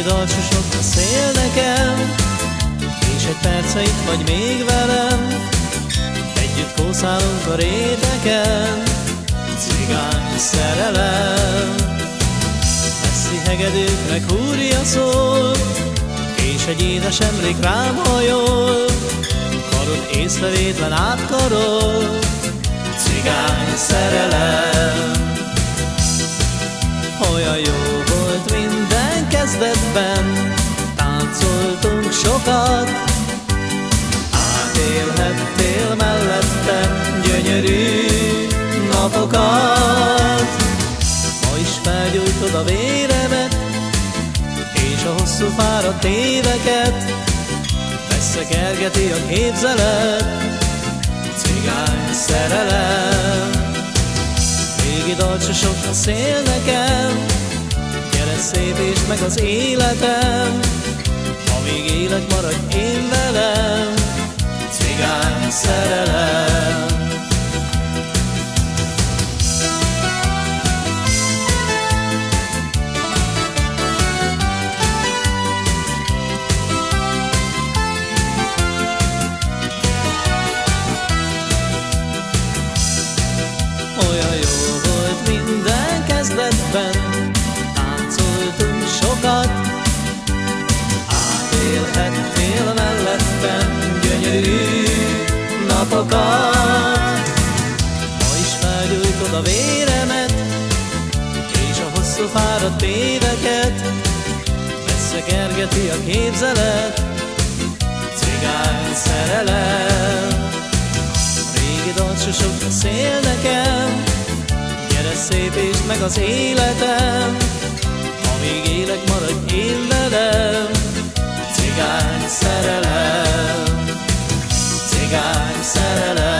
Régi dalcsosok a szél nekem És egy perce itt vagy még velem. Együtt kószálunk a réteken Cigány szerelem. Messzi hegedűknek húrja szól És egy édes emlék rám hajol. Karod észrevétlen átkarol Cigány szerelem. Olyan jó kezdetben Táncoltunk sokat. Átélhettél mellettem gyönyörű napokat. Ma is felgyújtod a véremet És a hosszú fáradt éveket. Veszekergeti a képzelet Cigány szerelem. Régi dalcsosok a szél nekem meg az életem. Amíg élek maradj én Hordod a véremet És a hosszú fáradt éveket. Összekergeti a képzelet Cigány szerelem. Régi dalsosok beszél nekem Gyere és meg az életem. Amíg élek maradj én velem Cigány szerelem. Cigány szerelem.